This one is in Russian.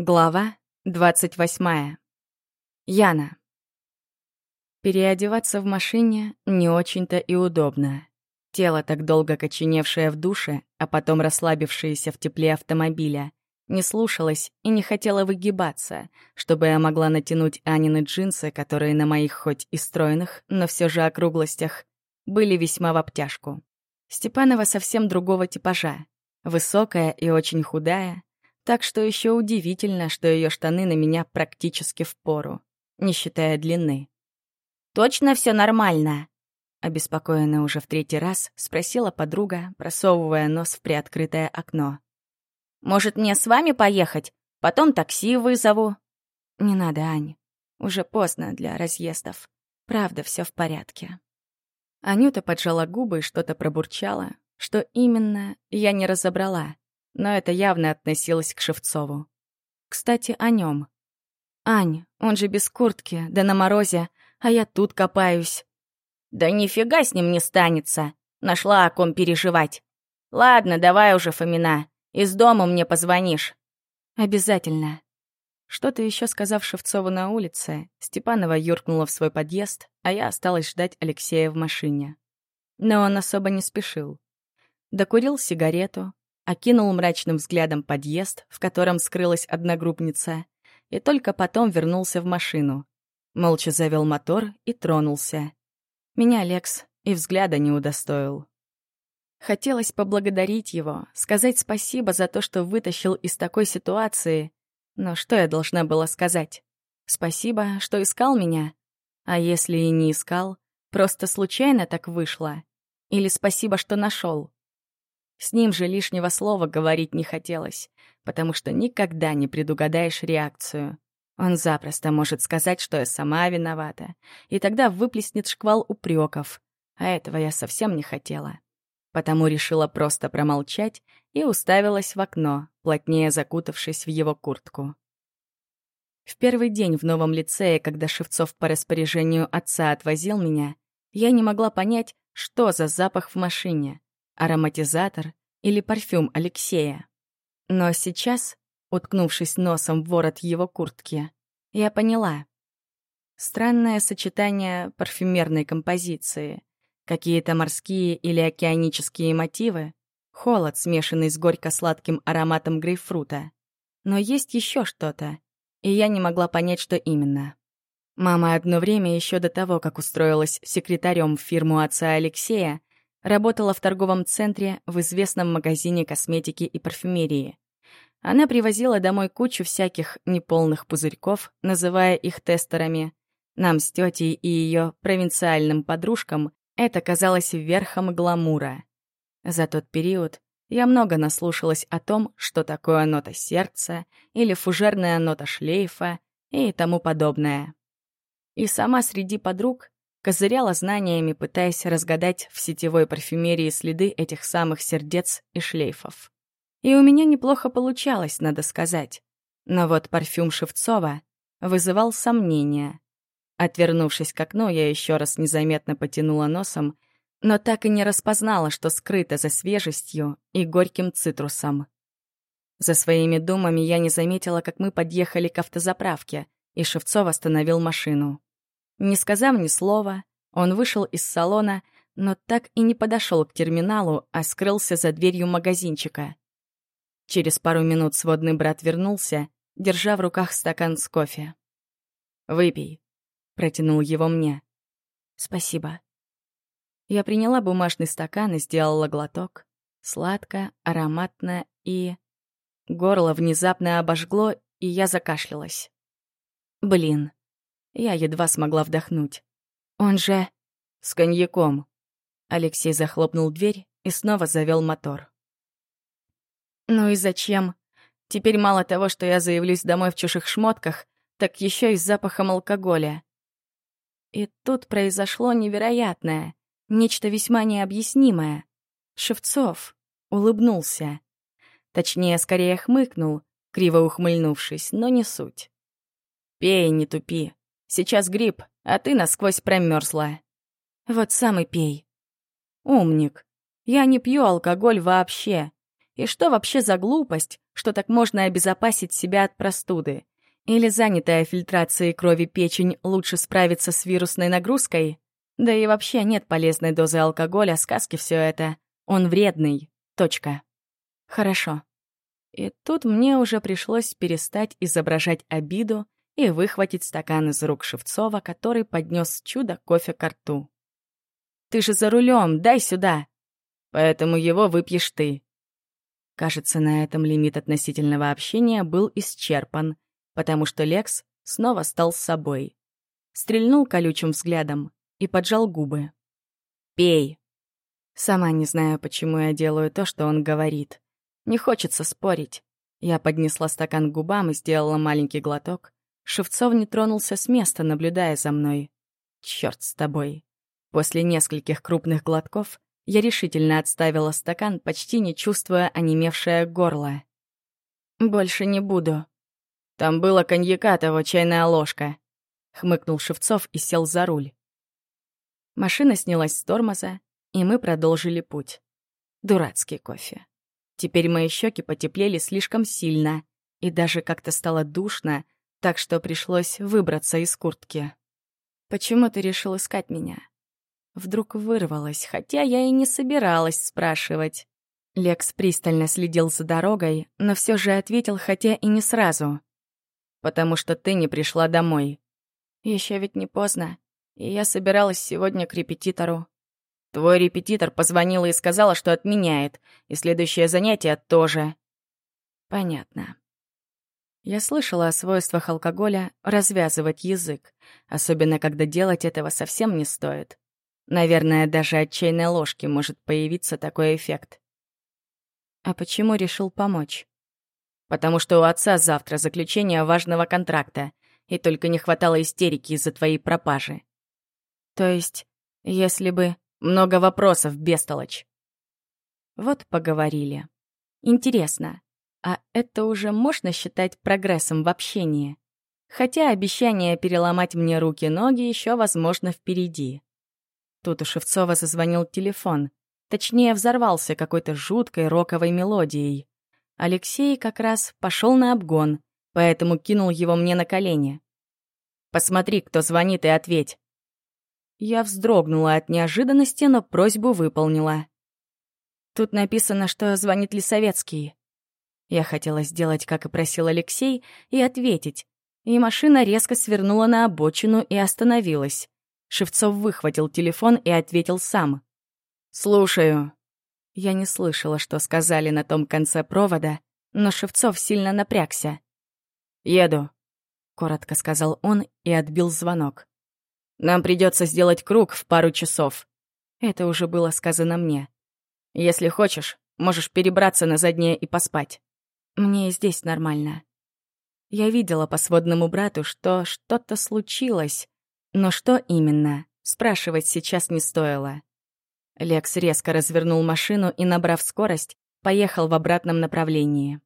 Глава 28. Яна. Переодеваться в машине не очень-то и удобно. Тело, так долго коченевшее в душе, а потом расслабившееся в тепле автомобиля, не слушалось и не хотело выгибаться, чтобы я могла натянуть Анины джинсы, которые на моих хоть и стройных, но все же округлостях, были весьма в обтяжку. Степанова совсем другого типажа. Высокая и очень худая, так что еще удивительно, что ее штаны на меня практически в пору, не считая длины. «Точно все нормально?» Обеспокоенная уже в третий раз, спросила подруга, просовывая нос в приоткрытое окно. «Может, мне с вами поехать? Потом такси вызову». «Не надо, Ань. Уже поздно для разъездов. Правда, все в порядке». Анюта поджала губы и что-то пробурчала. Что именно, я не разобрала но это явно относилось к Шевцову. Кстати, о нем. «Ань, он же без куртки, да на морозе, а я тут копаюсь». «Да нифига с ним не станется. Нашла о ком переживать. Ладно, давай уже, Фомина, из дома мне позвонишь». «Обязательно». Что-то еще сказав Шевцову на улице, Степанова юркнула в свой подъезд, а я осталась ждать Алексея в машине. Но он особо не спешил. Докурил сигарету, окинул мрачным взглядом подъезд, в котором скрылась одногруппница, и только потом вернулся в машину. Молча завел мотор и тронулся. Меня Лекс и взгляда не удостоил. Хотелось поблагодарить его, сказать спасибо за то, что вытащил из такой ситуации. Но что я должна была сказать? Спасибо, что искал меня? А если и не искал, просто случайно так вышло? Или спасибо, что нашел? С ним же лишнего слова говорить не хотелось, потому что никогда не предугадаешь реакцию. Он запросто может сказать, что я сама виновата, и тогда выплеснет шквал упреков, а этого я совсем не хотела. Потому решила просто промолчать и уставилась в окно, плотнее закутавшись в его куртку. В первый день в новом лицее, когда Шевцов по распоряжению отца отвозил меня, я не могла понять, что за запах в машине ароматизатор или парфюм Алексея. Но сейчас, уткнувшись носом в ворот его куртки, я поняла. Странное сочетание парфюмерной композиции, какие-то морские или океанические мотивы, холод, смешанный с горько-сладким ароматом грейпфрута. Но есть еще что-то, и я не могла понять, что именно. Мама одно время еще до того, как устроилась секретарем в фирму отца Алексея, Работала в торговом центре в известном магазине косметики и парфюмерии. Она привозила домой кучу всяких неполных пузырьков, называя их тестерами. Нам с тетей и ее провинциальным подружкам это казалось верхом гламура. За тот период я много наслушалась о том, что такое нота сердца или фужерная нота шлейфа и тому подобное. И сама среди подруг козыряла знаниями, пытаясь разгадать в сетевой парфюмерии следы этих самых сердец и шлейфов. И у меня неплохо получалось, надо сказать. Но вот парфюм Шевцова вызывал сомнения. Отвернувшись к окну, я еще раз незаметно потянула носом, но так и не распознала, что скрыто за свежестью и горьким цитрусом. За своими думами я не заметила, как мы подъехали к автозаправке, и Шевцов остановил машину. Не сказав ни слова, он вышел из салона, но так и не подошел к терминалу, а скрылся за дверью магазинчика. Через пару минут сводный брат вернулся, держа в руках стакан с кофе. «Выпей», — протянул его мне. «Спасибо». Я приняла бумажный стакан и сделала глоток. Сладко, ароматно и... Горло внезапно обожгло, и я закашлялась. Блин, я едва смогла вдохнуть. «Он же...» «С коньяком». Алексей захлопнул дверь и снова завел мотор. «Ну и зачем? Теперь мало того, что я заявлюсь домой в чужих шмотках, так еще и с запахом алкоголя». И тут произошло невероятное, нечто весьма необъяснимое. Шевцов улыбнулся. Точнее, скорее хмыкнул, криво ухмыльнувшись, но не суть. «Пей, не тупи. Сейчас грипп, а ты насквозь промерзла. Вот сам и пей. Умник. Я не пью алкоголь вообще. И что вообще за глупость, что так можно обезопасить себя от простуды? Или занятая фильтрацией крови печень лучше справиться с вирусной нагрузкой? Да и вообще нет полезной дозы алкоголя, сказки все это. Он вредный. Точка. Хорошо. И тут мне уже пришлось перестать изображать обиду и выхватить стакан из рук Шевцова, который поднес чудо кофе к рту. «Ты же за рулем, дай сюда!» «Поэтому его выпьешь ты». Кажется, на этом лимит относительного общения был исчерпан, потому что Лекс снова стал собой. Стрельнул колючим взглядом и поджал губы. «Пей!» Сама не знаю, почему я делаю то, что он говорит. Не хочется спорить. Я поднесла стакан к губам и сделала маленький глоток. Шевцов не тронулся с места, наблюдая за мной. Черт с тобой. После нескольких крупных глотков я решительно отставила стакан, почти не чувствуя онемевшее горло. «Больше не буду», там было коньяка того чайная ложка. Хмыкнул Шевцов и сел за руль. Машина снялась с тормоза, и мы продолжили путь. Дурацкий кофе. Теперь мои щеки потеплели слишком сильно, и даже как-то стало душно, так что пришлось выбраться из куртки. «Почему ты решил искать меня?» Вдруг вырвалась, хотя я и не собиралась спрашивать. Лекс пристально следил за дорогой, но все же ответил, хотя и не сразу потому что ты не пришла домой. Еще ведь не поздно, и я собиралась сегодня к репетитору. Твой репетитор позвонила и сказала, что отменяет, и следующее занятие тоже. Понятно. Я слышала о свойствах алкоголя развязывать язык, особенно когда делать этого совсем не стоит. Наверное, даже от чайной ложки может появиться такой эффект. А почему решил помочь? потому что у отца завтра заключение важного контракта, и только не хватало истерики из-за твоей пропажи. То есть, если бы... Много вопросов, бестолочь. Вот поговорили. Интересно, а это уже можно считать прогрессом в общении? Хотя обещание переломать мне руки-ноги еще, возможно, впереди. Тут у Шевцова зазвонил телефон. Точнее, взорвался какой-то жуткой роковой мелодией. Алексей как раз пошел на обгон, поэтому кинул его мне на колени. «Посмотри, кто звонит, и ответь». Я вздрогнула от неожиданности, но просьбу выполнила. Тут написано, что звонит Лисовецкий. Я хотела сделать, как и просил Алексей, и ответить. И машина резко свернула на обочину и остановилась. Шевцов выхватил телефон и ответил сам. «Слушаю». Я не слышала, что сказали на том конце провода, но Шевцов сильно напрягся. «Еду», — коротко сказал он и отбил звонок. «Нам придется сделать круг в пару часов». Это уже было сказано мне. «Если хочешь, можешь перебраться на заднее и поспать. Мне здесь нормально». Я видела по сводному брату, что что-то случилось, но что именно, спрашивать сейчас не стоило. Лекс резко развернул машину и, набрав скорость, поехал в обратном направлении.